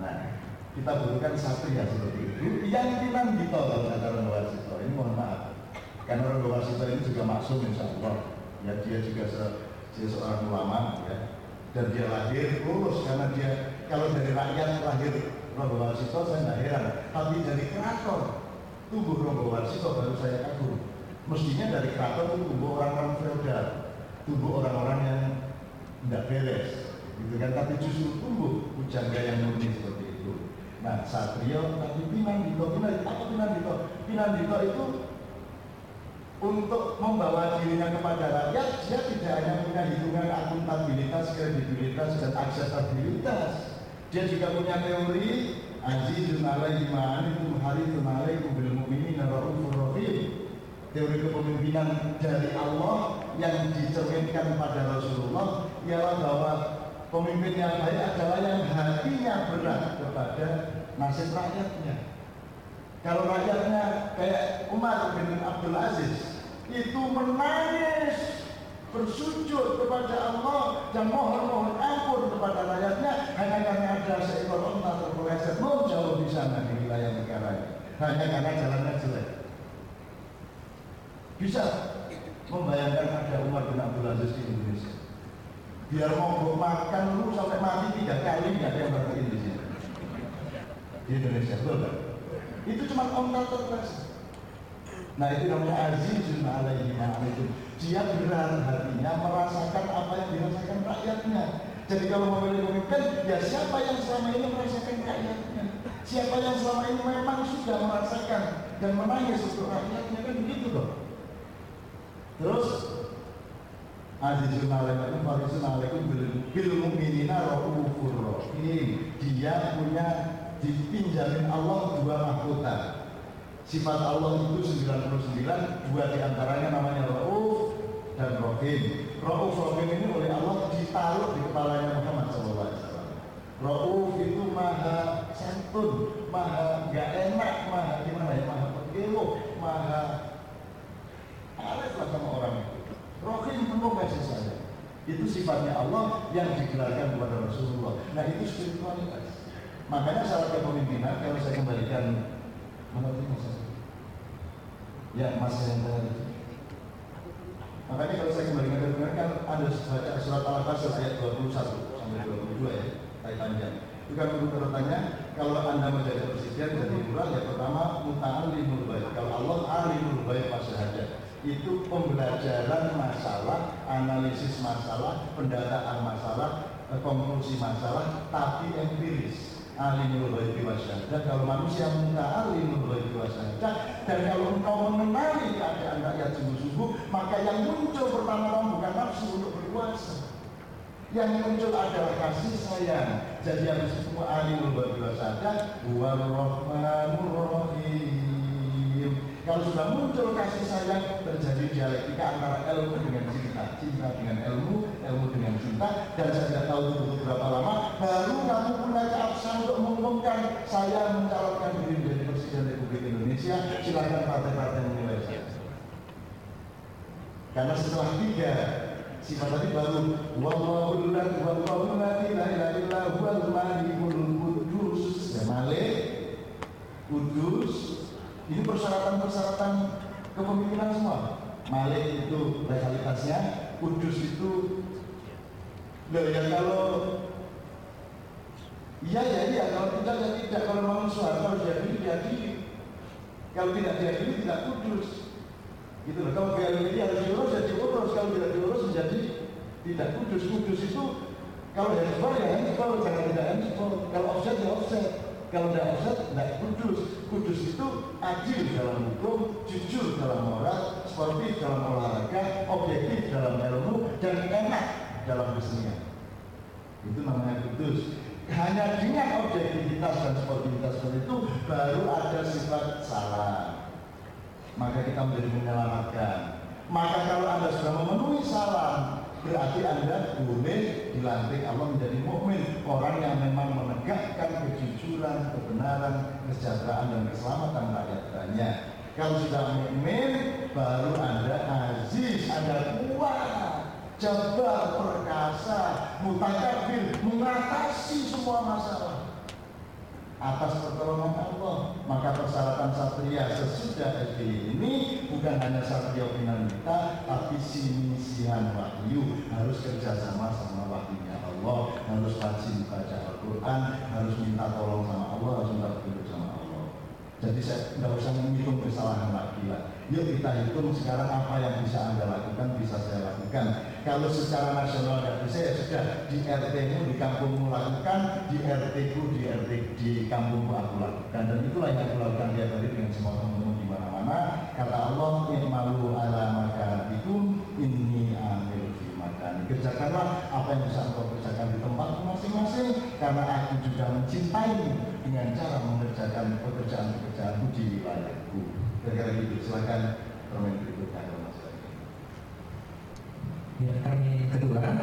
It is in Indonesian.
Nah, kita butuhkan satria seperti itu. Yang dinandito kalau kata Rondo Warsito ini mohon maaf. Karena Rondo Warsito ini juga maksum insya Allah. Ya dia juga se dia seorang ulama ya. Dan dia lahir lulus karena dia kalau dari rakyat lahir Rondo Warsito saya tidak heran. Tapi dari keraton tumbuh Rondo Warsito baru saya kagum. Mestinya dari keraton itu tumbuh orang-orang feodal tumbuh orang-orang yang tidak beres gitu. Kan tapi justru tumbuh pujangga yang murni seperti itu. Nah satrio tapi pinandito pinandito apa pinandito pinandito itu untuk membawa dirinya kepada rakyat dia tidak hanya punya hitungan akuntabilitas kredibilitas dan aksesabilitas. Dia juga punya teori azizun alaihi ma'anikum harithun alaikum bil mu'minin raufur rahim teori kepemimpinan dari Allah yang dicerminkan pada Rasulullah ialah bahwa pemimpin yang baik adalah yang hatinya berat kepada nasib rakyatnya. Kalau rakyatnya kayak Umar bin Abdul Aziz itu menangis bersujud kepada Allah dan mohon-mohon ampun kepada rakyatnya hanya karena ada seekor onta terpeleset mau jauh di sana di wilayah negara hanya karena jalannya jelek bisa membayangkan ada Umar bin Abdul Aziz di Indonesia. Biar mau makan lu sampai mati tiga kali nggak ada yang berarti di sini. Di Indonesia, betul kan? Itu cuma ontal terbatas. Nah itu namanya azizun alaihi itu. Dia berat hatinya merasakan apa yang dirasakan rakyatnya. Jadi kalau memilih pemimpin, ya siapa yang selama ini merasakan rakyatnya? Siapa yang selama ini memang sudah merasakan dan menangis untuk rakyatnya kan begitu loh. Terus Azizun alaikum farisun alaikum bil mu'minina raufur rahim. Dia punya dipinjamin Allah dua mahkota. Sifat Allah itu 99, dua di antaranya namanya Rauf dan Rahim. Rauf Rahim ini oleh Allah ditaruh di kepalanya Muhammad SAW. Rauf itu maha santun, maha gak enak, maha gimana ya, maha pegelok, maha Ariflah sama orang. Rohim penuh kasih sayang. Itu sifatnya Allah yang digelarkan kepada Rasulullah. Nah itu spiritualitas. Makanya salah kepemimpinan kalau saya kembalikan menurut masa ya yang tadi. Makanya kalau saya kembalikan kepemimpinan kan ada baca surat Al-Qasr ayat 21 sampai 22 ya, ayat panjang. Itu kan bertanya kalau anda menjadi presiden jadi murah ya pertama muta'alimul baik. Kalau Allah alimul baik masyahadat itu pembelajaran masalah, analisis masalah, pendataan masalah, konklusi masalah, tapi empiris. Alimul ghaibi wasyahadah. Kalau manusia minta alimul ghaibi wasyahadah dan kalau engkau mengenali keadaan rakyat sungguh-sungguh, maka yang muncul pertama-tama bukan nafsu untuk berkuasa. Yang muncul adalah kasih sayang. Jadi yang disebut alimul ghaibi wasyahadah, huwal rahmanur rahim. Kalau sudah muncul kasih sayang terjadi dialektika antara ilmu dengan cinta, cinta dengan ilmu, ilmu dengan cinta, dan saya tidak tahu itu berapa lama, baru kamu punya keabsahan untuk mengumumkan saya mencalonkan diri menjadi Presiden Republik Indonesia, silakan partai-partai menilai saya. Karena setelah tiga sifat tadi baru. Wallahul la ilaha illa malikul qudus ya malik kudus ini persyaratan-persyaratan kepemimpinan semua. Malik itu legalitasnya, kudus itu. Loh ya kalau Iya ya iya. Kalau tidak ya tidak. Kalau mau suara harus diadili diadili kalau tidak diadili tidak kudus. Gitu loh. Kalau diadili harus diurus ya diurus. Kalau tidak diurus menjadi tidak kudus. Kudus itu kalau handphone ya handphone jangan tidak handphone kalau offset ya offset. Kalau tidak offset tidak kudus kudus itu adil dalam hukum jujur dalam moral sportif dalam olahraga objektif dalam ilmu dan enak dalam kesenian. Itu namanya kudus. Hanya dengan objektivitas dan sportivitas seperti itu baru ada sifat salah. Maka kita menjadi menyelamatkan maka kalau anda sudah memenuhi salam berarti anda boleh dilantik Allah menjadi mukmin orang yang memang menegakkan kejujuran, kebenaran, kesejahteraan dan keselamatan rakyat banyak. Kalau sudah mukmin baru anda aziz, anda kuat, jabar, perkasa, mutakabir, mengatasi semua masalah. Atas pertolongan Allah. Maka persyaratan satria sesudah SBY ini bukan hanya satria finalita, tapi sinisihan wahyu harus kerjasama sama wahyunya Allah, harus rajin baca Al-Quran, harus minta tolong sama Allah, harus minta petunjuk sama Allah. Jadi saya tidak usah menghitung kesalahan lagi lah. Yuk kita hitung sekarang apa yang bisa Anda lakukan, bisa saya lakukan. Kalau secara nasional tidak bisa, ya sudah di RT-mu, di kampungmu lakukan, di RT-ku, di RT di kampungmu aku lakukan. Dan itulah yang aku lakukan tiap hari dengan semua teman-teman di mana-mana. Kata Allah, malu ala maka itu ini ambil fi. Kerjakanlah apa yang bisa engkau kerjakan di tempat masing-masing, karena aku juga mencintaimu dengan cara mengerjakan pekerjaan-pekerjaanku di wilayahku. Kira-kira gitu, silakan permen berikutnya kalau Ya, permen kedua